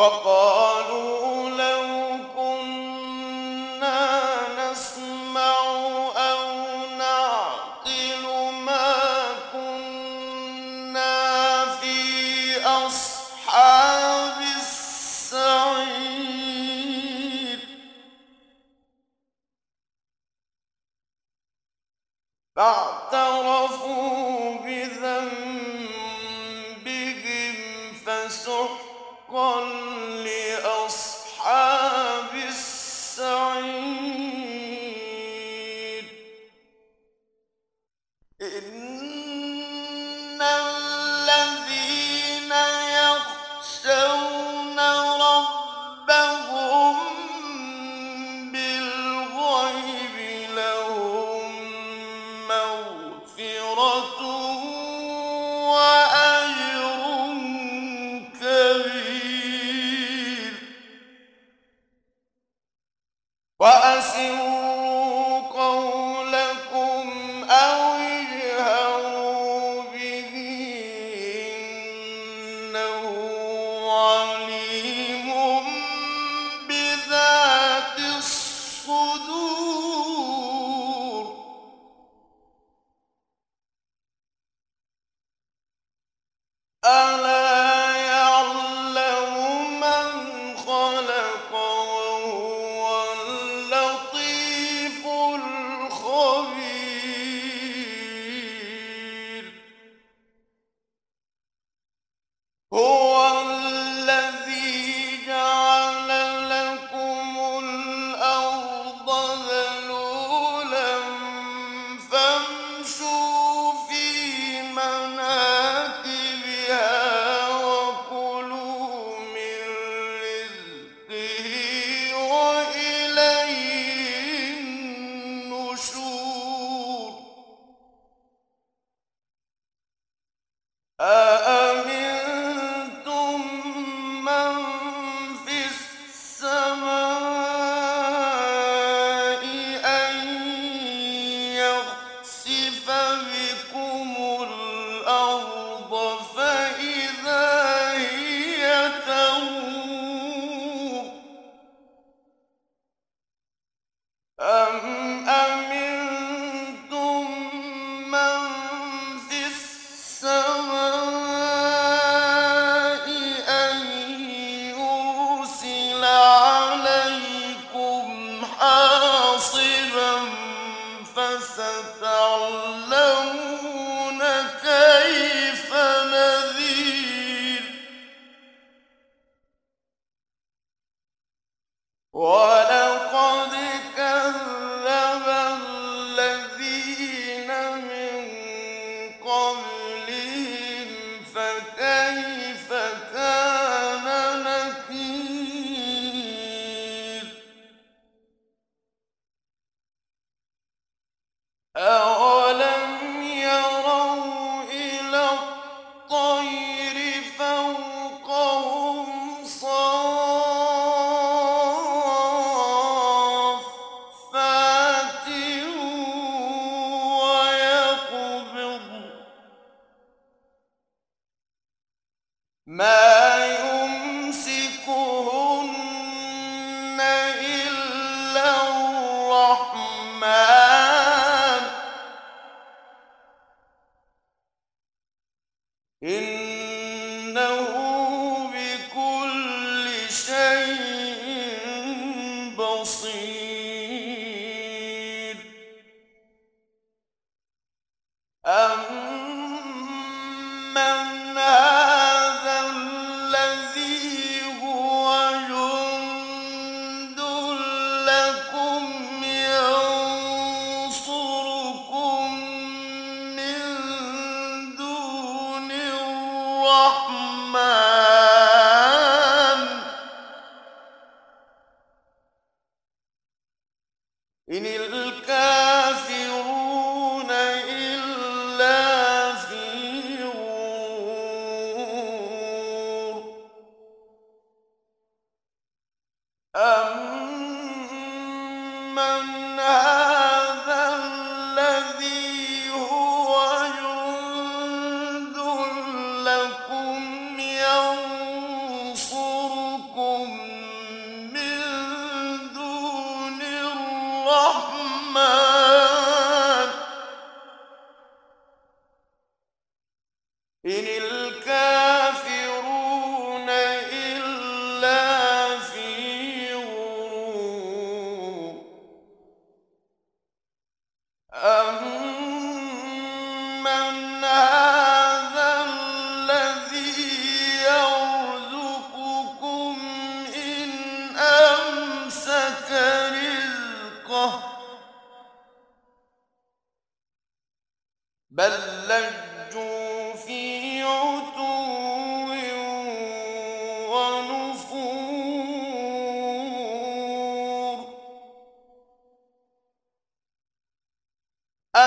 وقال Ana إنه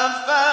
fé.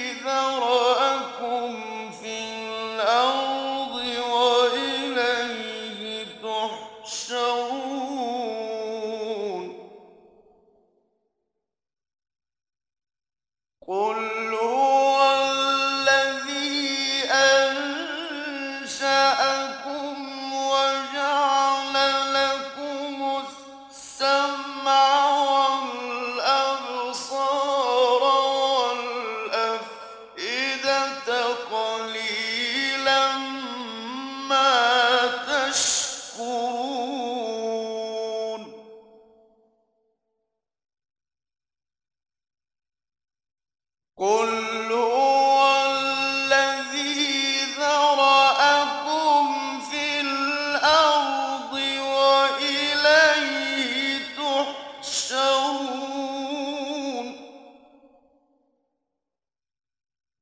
ذرأ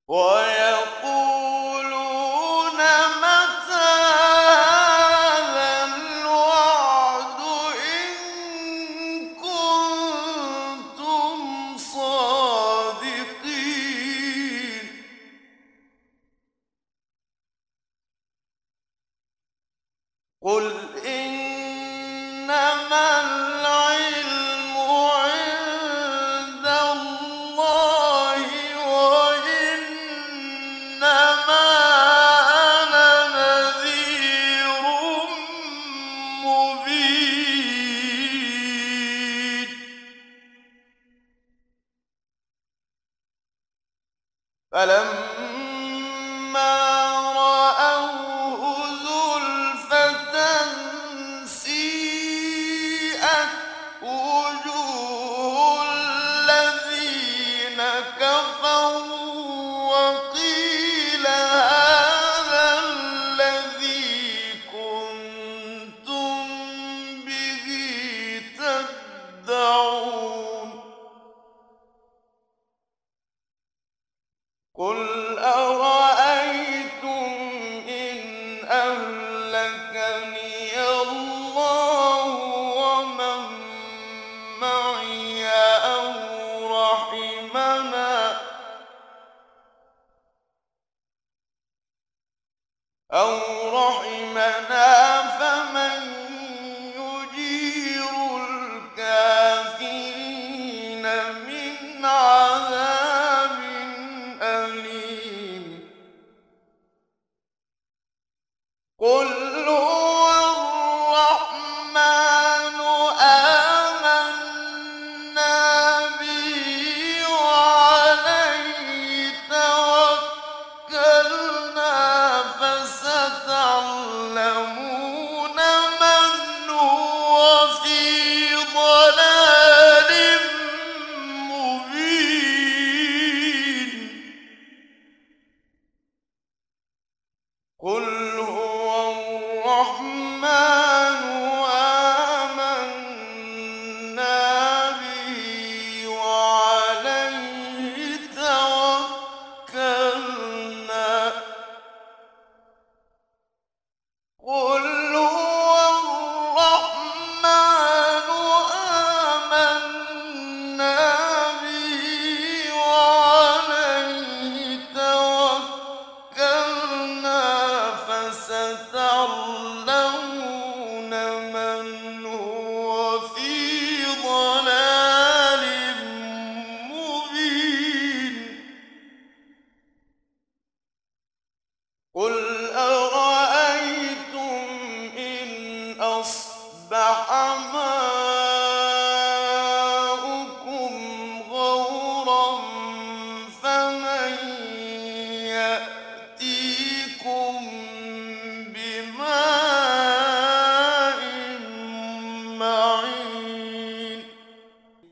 我 أو رحمنا فمن